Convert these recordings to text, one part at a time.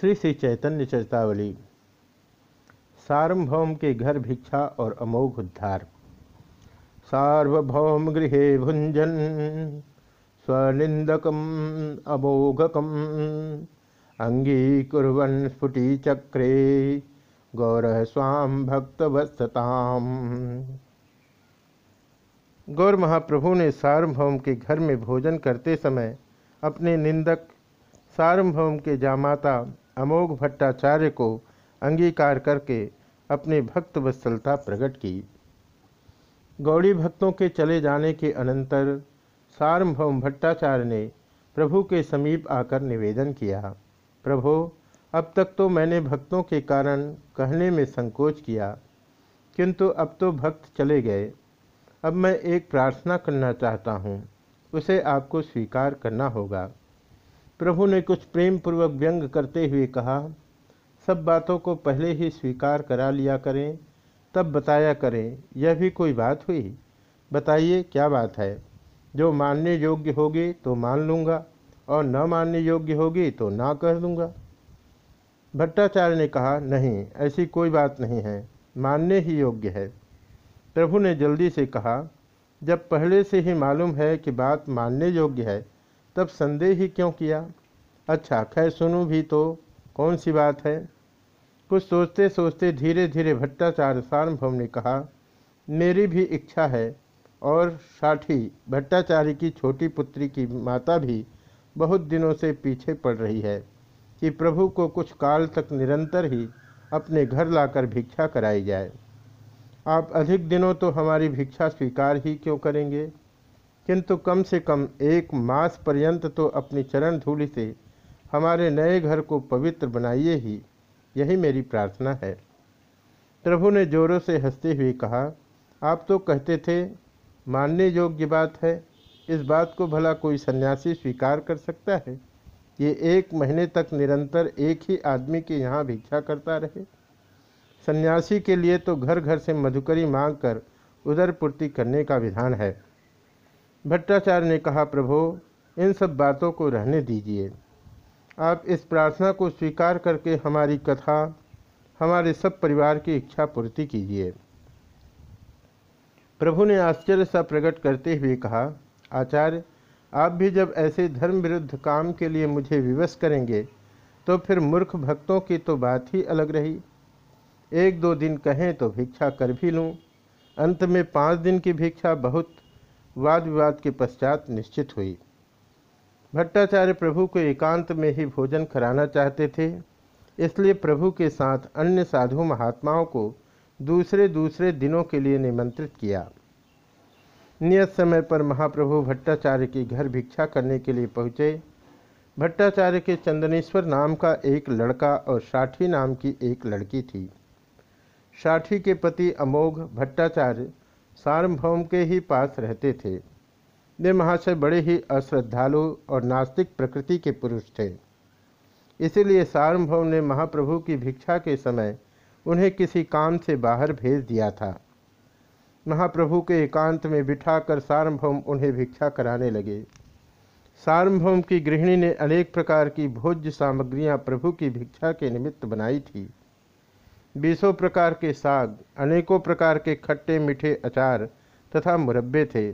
श्री श्री चैतन्य चेतावली सार्वभौम के घर भिक्षा और अमोघ उद्धार। सार्वभौम गृह भुंजन, स्वनिंदकम, अमोघकम, अंगीकुर्वन स्फुटी चक्रे गौर स्वाम भक्तवत्सताम। गौर महाप्रभु ने सार्वभौम के घर में भोजन करते समय अपने निंदक सार्वभौम के जामाता अमोघ भट्टाचार्य को अंगीकार करके अपनी भक्त वत्सलता प्रकट की। गौड़ी भक्तों के चले जाने के अनंतर सार्वभौम भट्टाचार्य ने प्रभु के समीप आकर निवेदन किया, प्रभो, अब तक तो मैंने भक्तों के कारण कहने में संकोच किया, किंतु अब तो भक्त चले गए। अब मैं एक प्रार्थना करना चाहता हूँ, उसे आपको स्वीकार करना होगा। प्रभु ने कुछ प्रेम पूर्वक व्यंग करते हुए कहा, सब बातों को पहले ही स्वीकार करा लिया करें, तब बताया करें, यह भी कोई बात हुई? बताइए, क्या बात है? जो मानने योग्य होगी तो मान लूँगा, और न मानने योग्य होगी तो ना कह दूँगा। भट्टाचार्य ने कहा, नहीं, ऐसी कोई बात नहीं है, मानने ही योग्य है। प्रभु ने जल्दी से कहा, जब पहले से ही मालूम है कि बात मानने योग्य है तब संदेह ही क्यों किया? अच्छा खैर सुनूँ भी तो कौन सी बात है? कुछ सोचते सोचते धीरे धीरे भट्टाचार्य सार्वभौम ने कहा, मेरी भी इच्छा है और साठी भट्टाचार्य की छोटी पुत्री की माता भी बहुत दिनों से पीछे पड़ रही है कि प्रभु को कुछ काल तक निरंतर ही अपने घर लाकर भिक्षा कराई जाए। आप अधिक दिनों तो हमारी भिक्षा स्वीकार ही क्यों करेंगे? किंतु कम से कम एक मास पर्यंत तो अपनी चरण धूलि से हमारे नए घर को पवित्र बनाइए ही। यही मेरी प्रार्थना है। प्रभु ने जोरों से हँसते हुए कहा, आप तो कहते थे, मानने योग्य बात है, इस बात को भला कोई सन्यासी स्वीकार कर सकता है? ये एक महीने तक निरंतर एक ही आदमी के यहाँ भिक्षा करता रहे। सन्यासी के लिए तो घर घर से मधुकरी मांग कर उदर पूर्ति करने का विधान है। भट्टाचार्य ने कहा, प्रभो, इन सब बातों को रहने दीजिए। आप इस प्रार्थना को स्वीकार करके हमारी कथा, हमारे सब परिवार की इच्छा पूर्ति कीजिए। प्रभु ने आश्चर्य सा प्रकट करते हुए कहा, आचार्य, आप भी जब ऐसे धर्म विरुद्ध काम के लिए मुझे विवश करेंगे तो फिर मूर्ख भक्तों की तो बात ही अलग रही। एक दो दिन कहें तो भिक्षा कर भी लूँ। अंत में पाँच दिन की भिक्षा बहुत वाद विवाद के पश्चात निश्चित हुई। भट्टाचार्य प्रभु को एकांत में ही भोजन कराना चाहते थे, इसलिए प्रभु के साथ अन्य साधु महात्माओं को दूसरे दूसरे दिनों के लिए निमंत्रित किया। नियत समय पर महाप्रभु भट्टाचार्य के घर भिक्षा करने के लिए पहुँचे। भट्टाचार्य के चंदनेश्वर नाम का एक लड़का और साठी नाम की एक लड़की थी। साठी के पति अमोघ भट्टाचार्य सार्वभौम के ही पास रहते थे। वे महाशय बड़े ही अश्रद्धालु और नास्तिक प्रकृति के पुरुष थे। इसीलिए सार्वभौम ने महाप्रभु की भिक्षा के समय उन्हें किसी काम से बाहर भेज दिया था। महाप्रभु के एकांत में बिठाकर सार्वभौम उन्हें भिक्षा कराने लगे। सार्वभौम की गृहिणी ने अनेक प्रकार की भोज्य सामग्रियाँ प्रभु की भिक्षा के निमित्त बनाई थी। बीसों प्रकार के साग, अनेकों प्रकार के खट्टे मीठे अचार तथा मुरब्बे थे।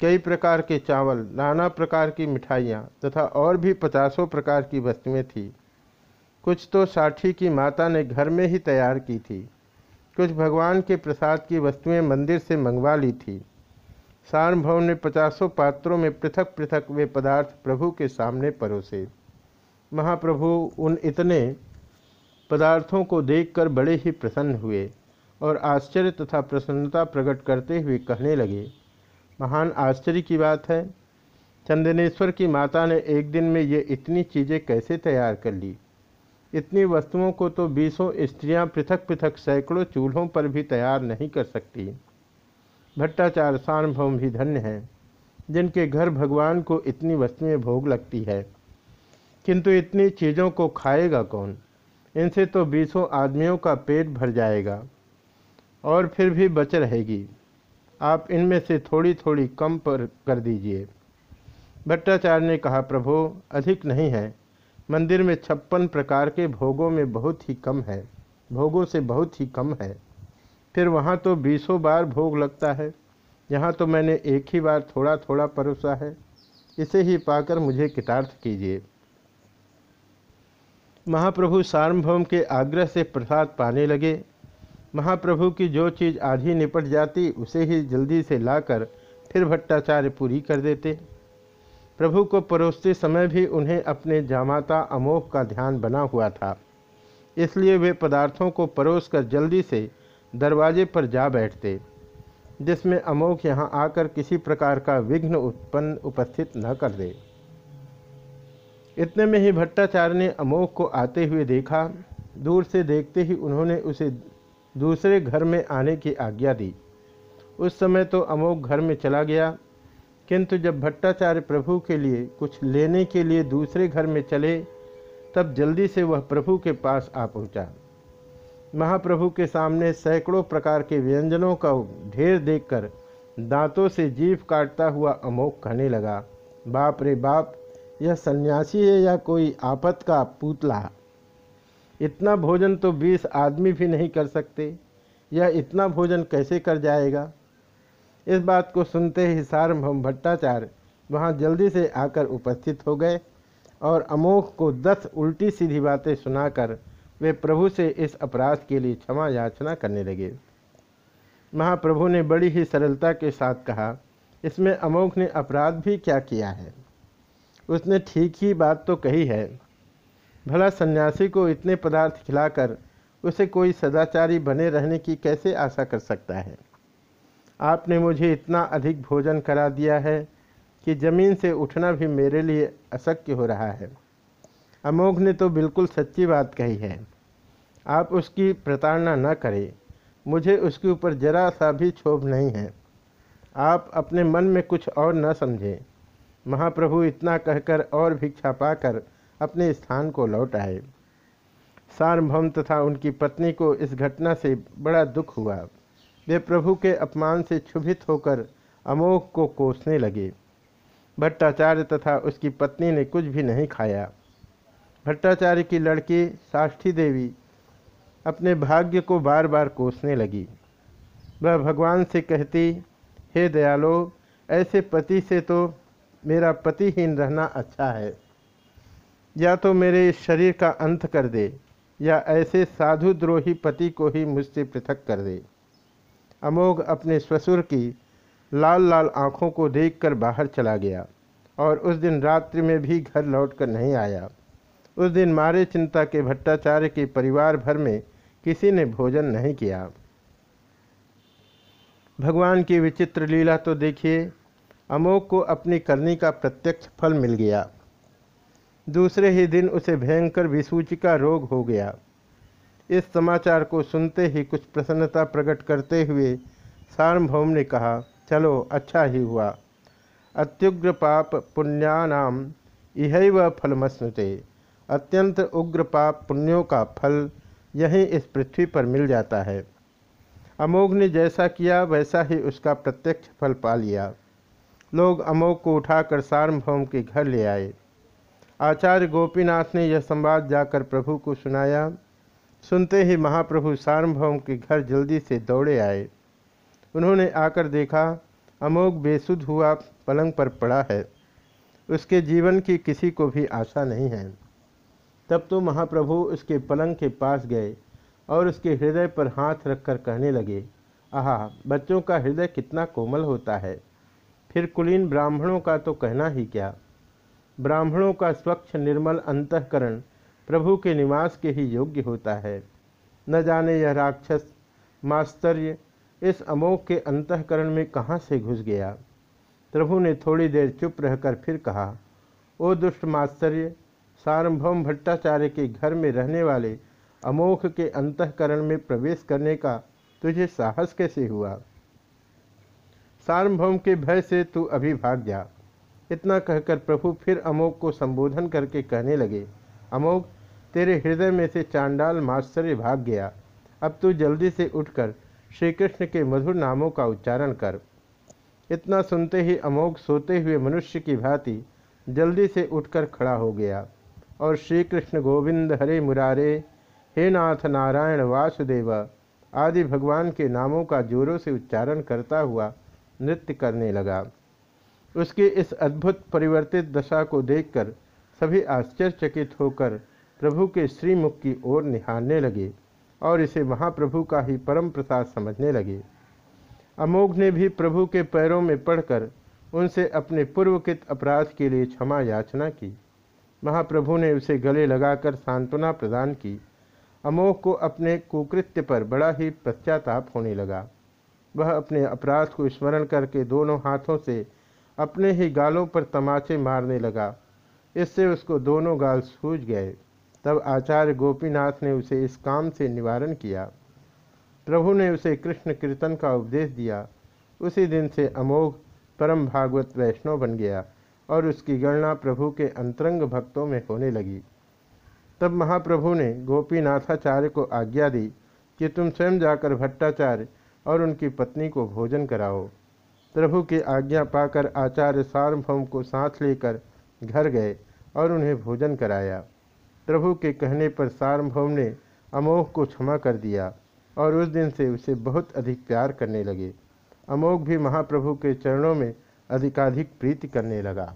कई प्रकार के चावल, नाना प्रकार की मिठाइयाँ तथा और भी पचासों प्रकार की वस्तुएँ थीं। कुछ तो साठी की माता ने घर में ही तैयार की थी। कुछ भगवान के प्रसाद की वस्तुएँ मंदिर से मंगवा ली थी। सार्वभौम ने पचासों पात्रों में पृथक पृथक वे पदार्थ प्रभु के सामने परोसे। महाप्रभु उन इतने पदार्थों को देखकर बड़े ही प्रसन्न हुए और आश्चर्य तथा प्रसन्नता प्रकट करते हुए कहने लगे, महान आश्चर्य की बात है। चंदनेश्वर की माता ने एक दिन में ये इतनी चीज़ें कैसे तैयार कर ली? इतनी वस्तुओं को तो बीसों स्त्रियाँ पृथक पृथक सैकड़ों चूल्हों पर भी तैयार नहीं कर सकती। भट्टाचार्य सार्वभौम भी धन्य हैं, जिनके घर भगवान को इतनी वस्तुएँ भोग लगती है। किंतु इतनी चीज़ों को खाएगा कौन? इनसे तो बीसों आदमियों का पेट भर जाएगा और फिर भी बच रहेगी। आप इनमें से थोड़ी थोड़ी कम पर कर दीजिए। भट्टाचार्य ने कहा, प्रभु, अधिक नहीं है। मंदिर में छप्पन प्रकार के भोगों में बहुत ही कम है। भोगों से बहुत ही कम है। फिर वहाँ तो बीसों बार भोग लगता है। यहाँ तो मैंने एक ही बार थोड़ा थोड़ा परोसा है। इसे ही पाकर मुझे कितार्थ कीजिए। महाप्रभु सार्वभौम के आग्रह से प्रसाद पाने लगे। महाप्रभु की जो चीज़ आधी निपट जाती, उसे ही जल्दी से लाकर फिर भट्टाचार्य पूरी कर देते। प्रभु को परोसते समय भी उन्हें अपने जामाता अमोह का ध्यान बना हुआ था। इसलिए वे पदार्थों को परोस कर जल्दी से दरवाजे पर जा बैठते, जिसमें अमोघ यहाँ आकर किसी प्रकार का विघ्न उत्पन्न उपस्थित न कर दे। इतने में ही भट्टाचार्य ने अमोघ को आते हुए देखा। दूर से देखते ही उन्होंने उसे दूसरे घर में आने की आज्ञा दी। उस समय तो अमोघ घर में चला गया। किंतु जब भट्टाचार्य प्रभु के लिए कुछ लेने के लिए दूसरे घर में चले, तब जल्दी से वह प्रभु के पास आ पहुँचा। महाप्रभु के सामने सैकड़ों प्रकार के व्यंजनों का ढेर देखकर दांतों से जीभ काटता हुआ अमोक कहने लगा, बाप रे बाप यह सन्यासी है या कोई आपत का पुतला, इतना भोजन तो बीस आदमी भी नहीं कर सकते यह इतना भोजन कैसे कर जाएगा? इस बात को सुनते ही सार्वभौम भट्टाचार्य वहाँ जल्दी से आकर उपस्थित हो गए और अमोख को दस उल्टी सीधी बातें सुनाकर वे प्रभु से इस अपराध के लिए क्षमा याचना करने लगे। महाप्रभु ने बड़ी ही सरलता के साथ कहा, इसमें अमोघ ने अपराध भी क्या किया है? उसने ठीक ही बात तो कही है। भला सन्यासी को इतने पदार्थ खिलाकर उसे कोई सदाचारी बने रहने की कैसे आशा कर सकता है? आपने मुझे इतना अधिक भोजन करा दिया है कि ज़मीन से उठना भी मेरे लिए अशक्य हो रहा है। अमोघ ने तो बिल्कुल सच्ची बात कही है। आप उसकी प्रताड़ना न करें। मुझे उसके ऊपर जरा सा भी क्षोभ नहीं है। आप अपने मन में कुछ और न समझें। महाप्रभु इतना कहकर और भिक्षा पाकर अपने स्थान को लौट आए। सार्वभौम तथा उनकी पत्नी को इस घटना से बड़ा दुख हुआ। वे प्रभु के अपमान से क्षुभित होकर अमोघ को कोसने लगे। भट्टाचार्य तथा उसकी पत्नी ने कुछ भी नहीं खाया। भट्टाचार्य की लड़की साष्ठी देवी अपने भाग्य को बार बार कोसने लगी। वह भगवान से कहती, हे दयालो, ऐसे पति से तो मेरा पतिहीन रहना अच्छा है। या तो मेरे इस शरीर का अंत कर दे, या ऐसे साधु द्रोही पति को ही मुझसे पृथक कर दे। अमोघ अपने ससुर की लाल लाल आँखों को देखकर बाहर चला गया, और उस दिन रात्रि में भी घर लौटकर नहीं आया। उस दिन मारे चिंता के भट्टाचार्य के परिवार भर में किसी ने भोजन नहीं किया। भगवान की विचित्र लीला तो देखिए अमोक को अपनी करनी का प्रत्यक्ष फल मिल गया। दूसरे ही दिन उसे भयंकर विसूचिका रोग हो गया। इस समाचार को सुनते ही कुछ प्रसन्नता प्रकट करते हुए सार्वभौम ने कहा, चलो अच्छा ही हुआ। अत्युग्र पाप पुण्यानाम यह फलमस्नुते। अत्यंत उग्र पाप पुण्यों का फल यही इस पृथ्वी पर मिल जाता है। अमोघ ने जैसा किया, वैसा ही उसका प्रत्यक्ष फल पा लिया। लोग अमोघ को उठाकर सार्वभौम के घर ले आए। आचार्य गोपीनाथ ने यह संवाद जाकर प्रभु को सुनाया। सुनते ही महाप्रभु सार्वभौम के घर जल्दी से दौड़े आए। उन्होंने आकर देखा, अमोघ बेसुध हुआ पलंग पर पड़ा है। उसके जीवन की किसी को भी आशा नहीं है। तब तो महाप्रभु उसके पलंग के पास गए और उसके हृदय पर हाथ रखकर कहने लगे, आहा, बच्चों का हृदय कितना कोमल होता है। फिर कुलीन ब्राह्मणों का तो कहना ही क्या? ब्राह्मणों का स्वच्छ निर्मल अंतकरण प्रभु के निवास के ही योग्य होता है। न जाने यह राक्षस, मास्तर्य, इस अमोघ के अंतकरण में कहाँ से घुस गया? प्रभु ने थोड़ी देर चुप रहकर फिर कहा, ओ दुष्ट मास्तर्य, सार्वभौम भट्टाचार्य के घर में रहने वाले अमोख के अंतकरण में प्रवेश करने का तुझे साहस कैसे हुआ? सार्वभौम के भय से तू अभी भाग जा। इतना कहकर प्रभु फिर अमोक को संबोधन करके कहने लगे अमोक तेरे हृदय में से चांडाल माश्चर्य भाग गया। अब तू जल्दी से उठकर श्री कृष्ण के मधुर नामों का उच्चारण कर। इतना सुनते ही अमोघ सोते हुए मनुष्य की भांति जल्दी से उठकर खड़ा हो गया और श्री कृष्ण गोविंद हरे मुरारे, हे नाथ नारायण वासुदेव आदि भगवान के नामों का जोरों से उच्चारण करता हुआ नृत्य करने लगा। उसकी इस अद्भुत परिवर्तित दशा को देखकर सभी आश्चर्यचकित होकर प्रभु के श्रीमुख की ओर निहारने लगे और इसे महाप्रभु का ही परम प्रसाद समझने लगे। अमोघ ने भी प्रभु के पैरों में पड़कर उनसे अपने पूर्वकृत अपराध के लिए क्षमा याचना की। महाप्रभु ने उसे गले लगाकर सांत्वना प्रदान की। अमोघ को अपने कुकृत्य पर बड़ा ही पश्चाताप होने लगा। वह अपने अपराध को स्मरण करके दोनों हाथों से अपने ही गालों पर तमाचे मारने लगा। इससे उसको दोनों गाल सूझ गए। तब आचार्य गोपीनाथ ने उसे इस काम से निवारण किया। प्रभु ने उसे कृष्ण कीर्तन का उपदेश दिया। उसी दिन से अमोघ परम भागवत वैष्णव बन गया और उसकी गणना प्रभु के अंतरंग भक्तों में होने लगी। तब महाप्रभु ने गोपीनाथाचार्य को आज्ञा दी कि तुम स्वयं जाकर भट्टाचार्य और उनकी पत्नी को भोजन कराओ। प्रभु की आज्ञा पाकर आचार्य सार्वभौम को साथ लेकर घर गए और उन्हें भोजन कराया। प्रभु के कहने पर सार्वभौम ने अमोघ को क्षमा कर दिया और उस दिन से उसे बहुत अधिक प्यार करने लगे। अमोघ भी महाप्रभु के चरणों में अधिकाधिक प्रीति करने लगा।